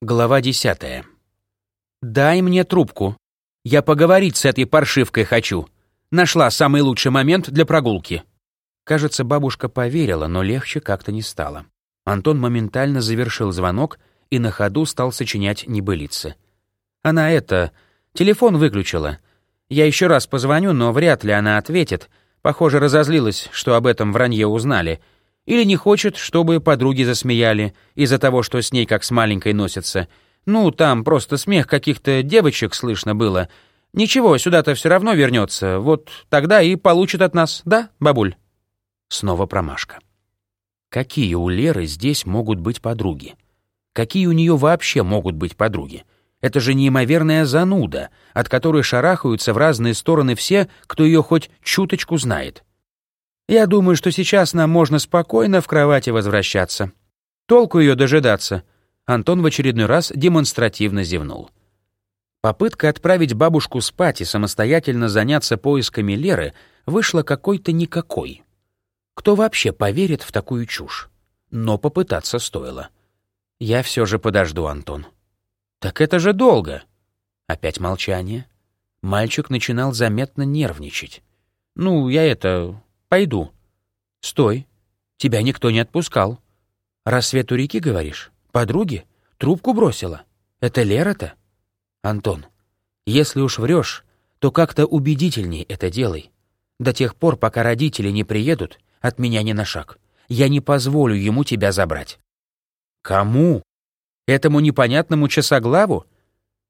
Глава десятая. «Дай мне трубку. Я поговорить с этой паршивкой хочу. Нашла самый лучший момент для прогулки». Кажется, бабушка поверила, но легче как-то не стало. Антон моментально завершил звонок и на ходу стал сочинять небылицы. Она это... Телефон выключила. Я еще раз позвоню, но вряд ли она ответит. Похоже, разозлилась, что об этом вранье узнали — или не хочет, чтобы подруги засмеяли из-за того, что с ней как с маленькой носятся. Ну, там просто смех каких-то девочек слышно было. Ничего, сюда-то все равно вернется. Вот тогда и получит от нас, да, бабуль?» Снова промашка. Какие у Леры здесь могут быть подруги? Какие у нее вообще могут быть подруги? Это же неимоверная зануда, от которой шарахаются в разные стороны все, кто ее хоть чуточку знает. Я думаю, что сейчас нам можно спокойно в кровати возвращаться. Толку ее дожидаться. Антон в очередной раз демонстративно зевнул. Попытка отправить бабушку спать и самостоятельно заняться поисками Леры вышла какой-то никакой. Кто вообще поверит в такую чушь? Но попытаться стоило. Я все же подожду, Антон. Так это же долго. Опять молчание. Мальчик начинал заметно нервничать. Ну, я это... Пойду. Стой. Тебя никто не отпускал. Рассвет у реки, говоришь? Подруги? Трубку бросила? Это Лера-то? Антон, если уж врешь, то как-то убедительней это делай. До тех пор, пока родители не приедут, от меня не на шаг. Я не позволю ему тебя забрать. Кому? Этому непонятному часоглаву?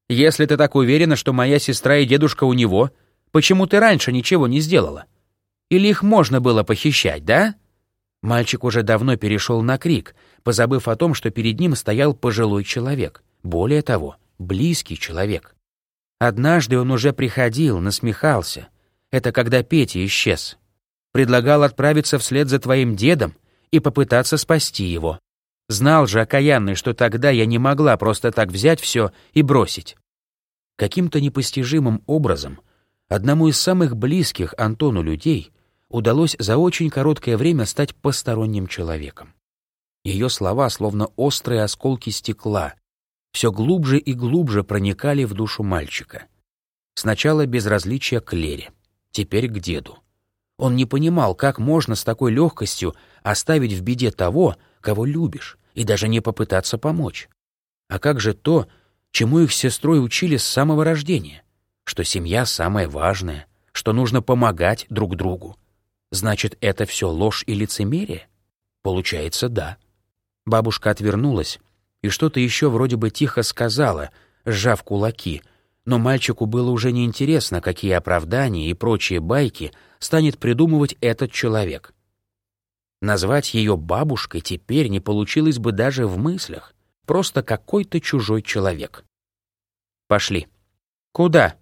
Если ты так уверена, что моя сестра и дедушка у него, почему ты раньше ничего не сделала? Или их можно было похищать, да? Мальчик уже давно перешел на крик, позабыв о том, что перед ним стоял пожилой человек. Более того, близкий человек. Однажды он уже приходил, насмехался. Это когда Петя исчез. Предлагал отправиться вслед за твоим дедом и попытаться спасти его. Знал же окаянный, что тогда я не могла просто так взять все и бросить. Каким-то непостижимым образом одному из самых близких Антону людей удалось за очень короткое время стать посторонним человеком. Ее слова, словно острые осколки стекла, все глубже и глубже проникали в душу мальчика. Сначала безразличие к Лере, теперь к деду. Он не понимал, как можно с такой легкостью оставить в беде того, кого любишь, и даже не попытаться помочь. А как же то, чему их сестрой учили с самого рождения? Что семья самое важное, что нужно помогать друг другу, Значит, это все ложь и лицемерие? Получается, да. Бабушка отвернулась и что-то еще вроде бы тихо сказала, сжав кулаки, но мальчику было уже неинтересно, какие оправдания и прочие байки станет придумывать этот человек. Назвать ее бабушкой теперь не получилось бы даже в мыслях, просто какой-то чужой человек. Пошли. Куда?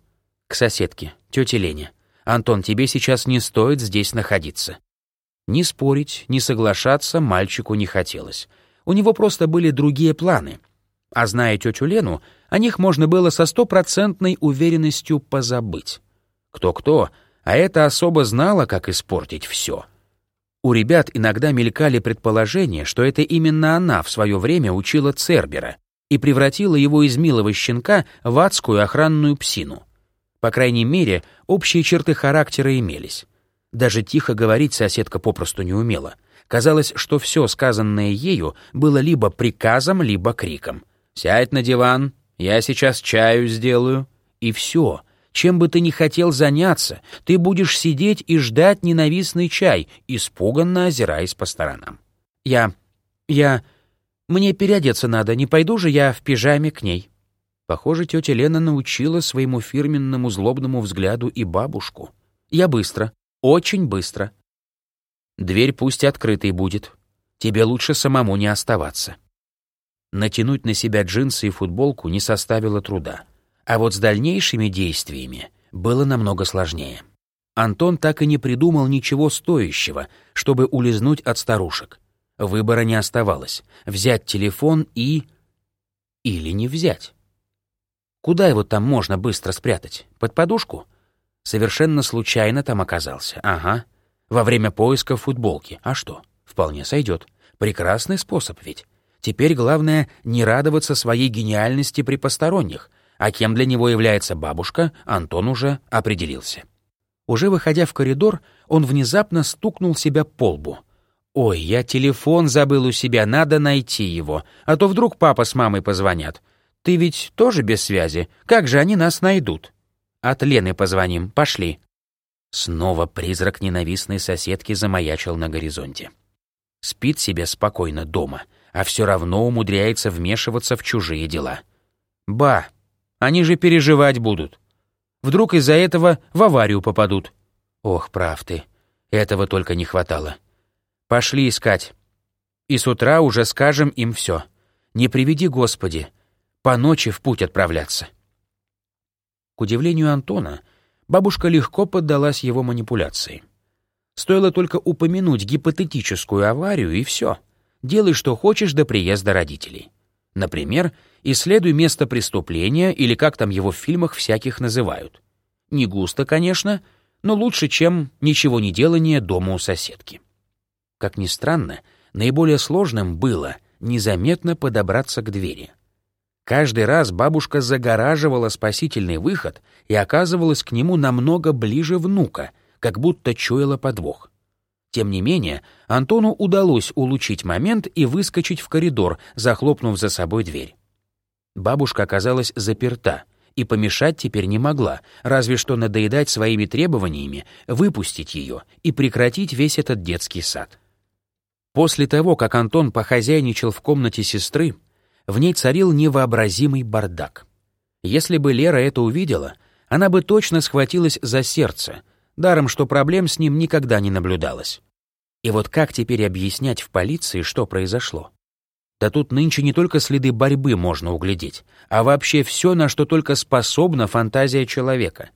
К соседке, тете Лене. «Антон, тебе сейчас не стоит здесь находиться». Ни спорить, ни соглашаться мальчику не хотелось. У него просто были другие планы. А зная тетю Лену, о них можно было со стопроцентной уверенностью позабыть. Кто-кто, а это особо знала, как испортить все. У ребят иногда мелькали предположения, что это именно она в свое время учила Цербера и превратила его из милого щенка в адскую охранную псину. По крайней мере, общие черты характера имелись. Даже тихо говорить соседка попросту не умела. Казалось, что все сказанное ею было либо приказом, либо криком. «Сядь на диван, я сейчас чаю сделаю». И все. Чем бы ты ни хотел заняться, ты будешь сидеть и ждать ненавистный чай, испуганно озираясь по сторонам. «Я... я... мне переодеться надо, не пойду же я в пижаме к ней». Похоже, тетя Лена научила своему фирменному злобному взгляду и бабушку. Я быстро, очень быстро. Дверь пусть открытой будет. Тебе лучше самому не оставаться. Натянуть на себя джинсы и футболку не составило труда. А вот с дальнейшими действиями было намного сложнее. Антон так и не придумал ничего стоящего, чтобы улизнуть от старушек. Выбора не оставалось. Взять телефон и... Или не взять. Куда его там можно быстро спрятать? Под подушку? Совершенно случайно там оказался. Ага. Во время поиска футболки. А что? Вполне сойдет. Прекрасный способ ведь. Теперь главное не радоваться своей гениальности при посторонних, а кем для него является бабушка, Антон уже определился. Уже выходя в коридор, он внезапно стукнул себя по лбу. «Ой, я телефон забыл у себя, надо найти его, а то вдруг папа с мамой позвонят. Ты ведь тоже без связи, как же они нас найдут?» «От Лены позвоним, пошли». Снова призрак ненавистной соседки замаячил на горизонте. Спит себе спокойно дома, а все равно умудряется вмешиваться в чужие дела. «Ба, они же переживать будут. Вдруг из-за этого в аварию попадут. Ох, прав ты. Этого только не хватало. Пошли искать. И с утра уже скажем им все. Не приведи, Господи, по ночи в путь отправляться. К удивлению Антона, бабушка легко поддалась его манипуляции. Стоило только упомянуть гипотетическую аварию, и все. Делай, что хочешь до приезда родителей. Например, исследуй место преступления или как там его в фильмах всяких называют. Не густо, конечно, но лучше, чем ничего не делание дома у соседки. Как ни странно, наиболее сложным было незаметно подобраться к двери. Каждый раз бабушка загораживала спасительный выход и оказывалась к нему намного ближе внука, как будто чуяла подвох. Тем не менее, Антону удалось улучшить момент и выскочить в коридор, захлопнув за собой дверь. Бабушка оказалась заперта и помешать теперь не могла, разве что надоедать своими требованиями, выпустить ее и прекратить весь этот детский сад. После того, как Антон похозяйничал в комнате сестры, в ней царил невообразимый бардак. Если бы Лера это увидела, она бы точно схватилась за сердце, даром что проблем с ним никогда не наблюдалось. И вот как теперь объяснять в полиции, что произошло? Да тут нынче не только следы борьбы можно углядеть, а вообще все, на что только способна фантазия человека.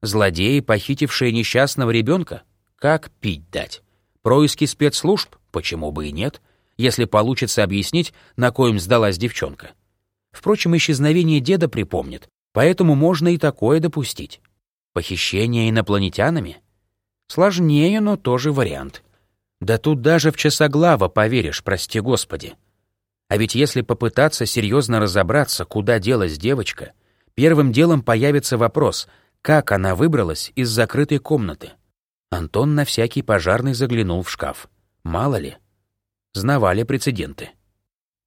Злодеи, похитившие несчастного ребенка? Как пить дать? Происки спецслужб? Почему бы и нет? Если получится объяснить, на коем сдалась девчонка. Впрочем, исчезновение деда припомнит, поэтому можно и такое допустить. Похищение инопланетянами? Сложнее, но тоже вариант. Да тут даже в часоглава поверишь, прости господи. А ведь если попытаться серьезно разобраться, куда делась девочка, первым делом появится вопрос, как она выбралась из закрытой комнаты. Антон на всякий пожарный заглянул в шкаф. Мало ли. Знавали прецеденты.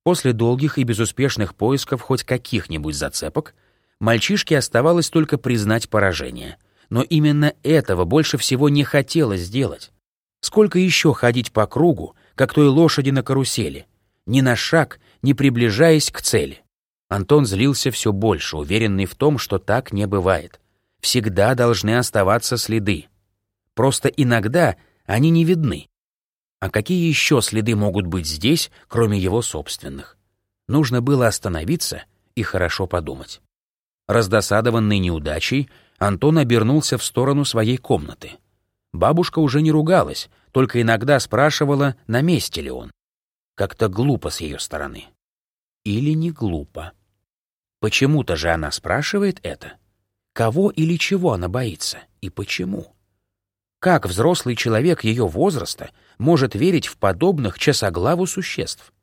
После долгих и безуспешных поисков хоть каких-нибудь зацепок, мальчишке оставалось только признать поражение. Но именно этого больше всего не хотелось сделать. Сколько еще ходить по кругу, как той лошади на карусели, ни на шаг, не приближаясь к цели? Антон злился все больше, уверенный в том, что так не бывает. Всегда должны оставаться следы. Просто иногда они не видны. А какие еще следы могут быть здесь, кроме его собственных? Нужно было остановиться и хорошо подумать. Раздосадованный неудачей, Антон обернулся в сторону своей комнаты. Бабушка уже не ругалась, только иногда спрашивала, на месте ли он. Как-то глупо с ее стороны. Или не глупо. Почему-то же она спрашивает это. Кого или чего она боится и почему? Как взрослый человек ее возраста может верить в подобных часоглаву существ?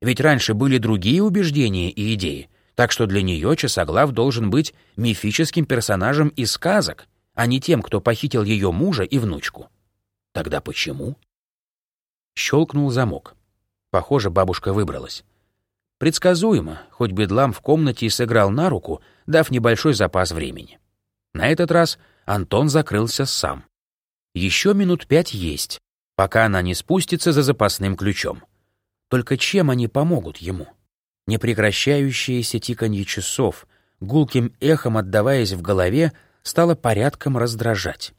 Ведь раньше были другие убеждения и идеи, так что для нее Часоглав должен быть мифическим персонажем из сказок, а не тем, кто похитил ее мужа и внучку. Тогда почему? Щелкнул замок. Похоже, бабушка выбралась. Предсказуемо, хоть бедлам в комнате и сыграл на руку, дав небольшой запас времени. На этот раз Антон закрылся сам. Еще минут пять есть, пока она не спустится за запасным ключом. Только чем они помогут ему? Непрекращающееся тиканье часов, гулким эхом отдаваясь в голове, стало порядком раздражать.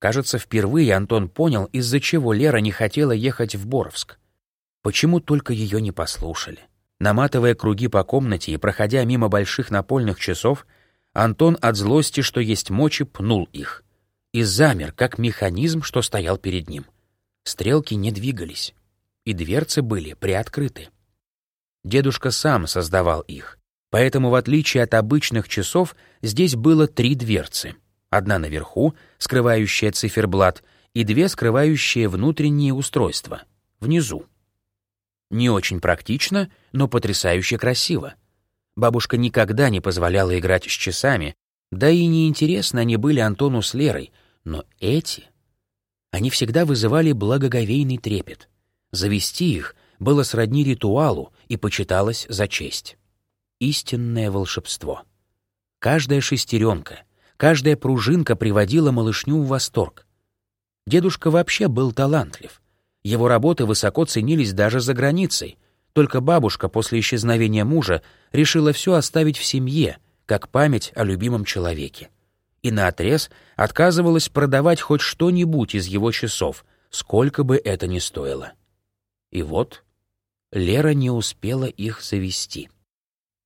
Кажется, впервые Антон понял, из-за чего Лера не хотела ехать в Боровск. Почему только ее не послушали? Наматывая круги по комнате и проходя мимо больших напольных часов, Антон от злости, что есть мочи, пнул их. И замер, как механизм, что стоял перед ним. Стрелки не двигались, и дверцы были приоткрыты. Дедушка сам создавал их, поэтому, в отличие от обычных часов, здесь было три дверцы. Одна наверху, скрывающая циферблат, и две, скрывающие внутренние устройства, внизу. Не очень практично, но потрясающе красиво. Бабушка никогда не позволяла играть с часами, да и неинтересно они были Антону с Лерой, но эти... Они всегда вызывали благоговейный трепет. Завести их было сродни ритуалу и почиталось за честь. Истинное волшебство. Каждая шестеренка, каждая пружинка приводила малышню в восторг. Дедушка вообще был талантлив. Его работы высоко ценились даже за границей. Только бабушка после исчезновения мужа решила все оставить в семье, как память о любимом человеке. И наотрез отказывалась продавать хоть что-нибудь из его часов, сколько бы это ни стоило. И вот Лера не успела их завести.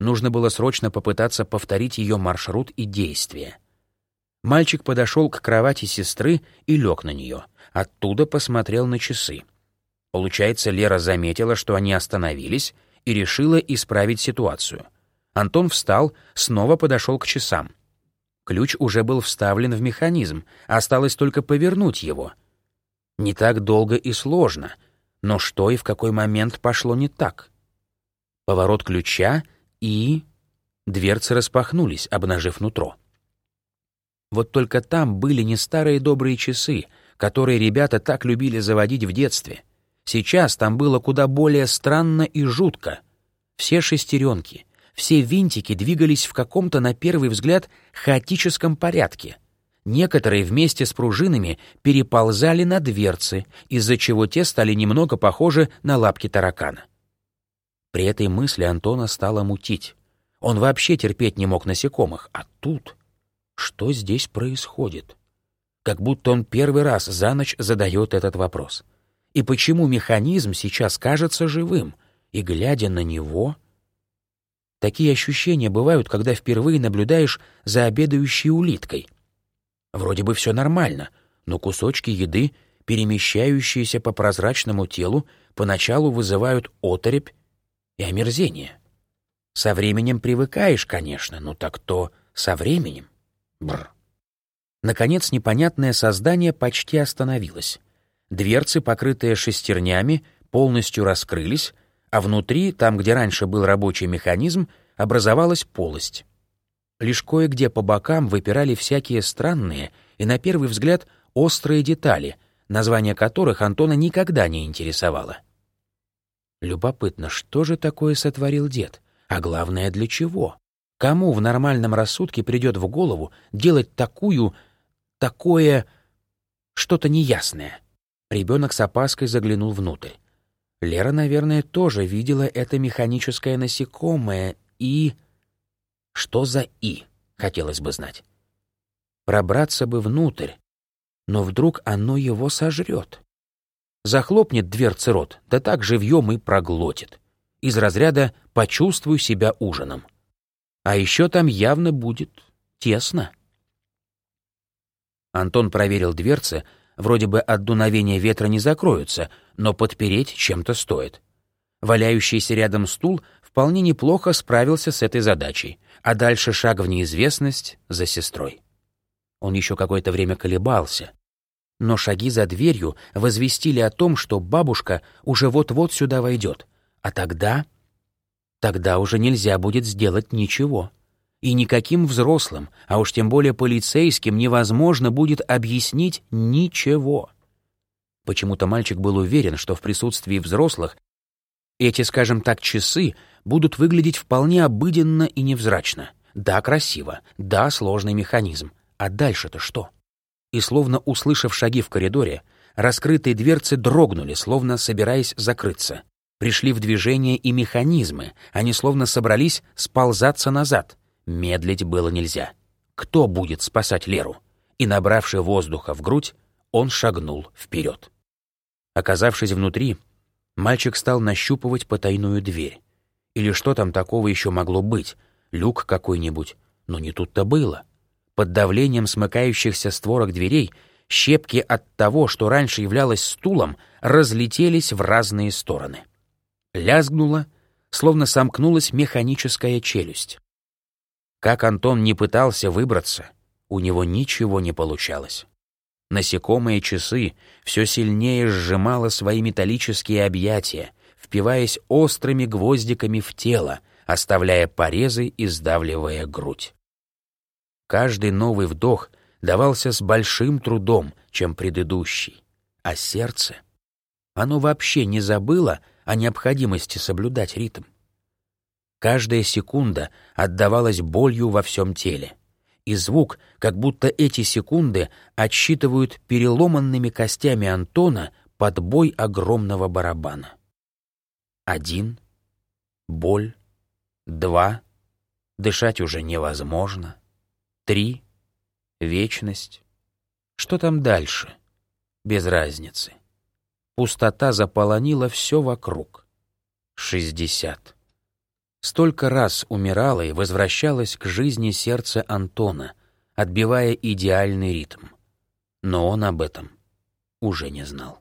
Нужно было срочно попытаться повторить ее маршрут и действия. Мальчик подошел к кровати сестры и лег на нее. Оттуда посмотрел на часы. Получается, Лера заметила, что они остановились, и решила исправить ситуацию. Антон встал, снова подошел к часам. Ключ уже был вставлен в механизм, осталось только повернуть его. Не так долго и сложно, но что и в какой момент пошло не так? Поворот ключа и... Дверцы распахнулись, обнажив нутро. Вот только там были не старые добрые часы, которые ребята так любили заводить в детстве. Сейчас там было куда более странно и жутко. Все шестеренки, все винтики двигались в каком-то, на первый взгляд, хаотическом порядке. Некоторые вместе с пружинами переползали на дверцы, из-за чего те стали немного похожи на лапки таракана. При этой мысли Антона стало мутить. Он вообще терпеть не мог насекомых, а тут... Что здесь происходит? Как будто он первый раз за ночь задает этот вопрос. И почему механизм сейчас кажется живым? И глядя на него... Такие ощущения бывают, когда впервые наблюдаешь за обедающей улиткой. Вроде бы все нормально, но кусочки еды, перемещающиеся по прозрачному телу, поначалу вызывают оторопь и омерзение. Со временем привыкаешь, конечно, но так то со временем. Бр. Наконец, непонятное создание почти остановилось. Дверцы, покрытые шестернями, полностью раскрылись, а внутри, там, где раньше был рабочий механизм, образовалась полость. Лишь кое-где по бокам выпирали всякие странные и, на первый взгляд, острые детали, название которых Антона никогда не интересовало. Любопытно, что же такое сотворил дед? А главное, для чего? Кому в нормальном рассудке придет в голову делать такую, такое, что-то неясное? Ребенок с опаской заглянул внутрь. Лера, наверное, тоже видела это механическое насекомое и... Что за «и», хотелось бы знать. Пробраться бы внутрь, но вдруг оно его сожрет. Захлопнет дверцы рот, да так живьем и проглотит. Из разряда «почувствую себя ужином». А еще там явно будет тесно. Антон проверил дверцы, вроде бы от дуновения ветра не закроются, но подпереть чем-то стоит. Валяющийся рядом стул вполне неплохо справился с этой задачей, а дальше шаг в неизвестность за сестрой. Он еще какое-то время колебался, но шаги за дверью возвестили о том, что бабушка уже вот-вот сюда войдет, а тогда тогда уже нельзя будет сделать ничего. И никаким взрослым, а уж тем более полицейским, невозможно будет объяснить ничего. Почему-то мальчик был уверен, что в присутствии взрослых эти, скажем так, часы будут выглядеть вполне обыденно и невзрачно. Да, красиво, да, сложный механизм. А дальше-то что? И словно услышав шаги в коридоре, раскрытые дверцы дрогнули, словно собираясь закрыться. Пришли в движение и механизмы, они словно собрались сползаться назад. Медлить было нельзя. Кто будет спасать Леру? И, набравший воздуха в грудь, он шагнул вперед. Оказавшись внутри, мальчик стал нащупывать потайную дверь. Или что там такого еще могло быть? Люк какой-нибудь? Но не тут-то было. Под давлением смыкающихся створок дверей щепки от того, что раньше являлось стулом, разлетелись в разные стороны. Лязгнула, словно сомкнулась механическая челюсть. Как Антон не пытался выбраться, у него ничего не получалось. Насекомые часы все сильнее сжимало свои металлические объятия, впиваясь острыми гвоздиками в тело, оставляя порезы и сдавливая грудь. Каждый новый вдох давался с большим трудом, чем предыдущий, а сердце, оно вообще не забыло о необходимости соблюдать ритм. Каждая секунда отдавалась болью во всем теле, и звук, как будто эти секунды отсчитывают переломанными костями Антона под бой огромного барабана. Один, боль, два, дышать уже невозможно, три, вечность. Что там дальше? Без разницы. Пустота заполонила все вокруг. Шестьдесят. Столько раз умирала и возвращалась к жизни сердце Антона, отбивая идеальный ритм. Но он об этом уже не знал.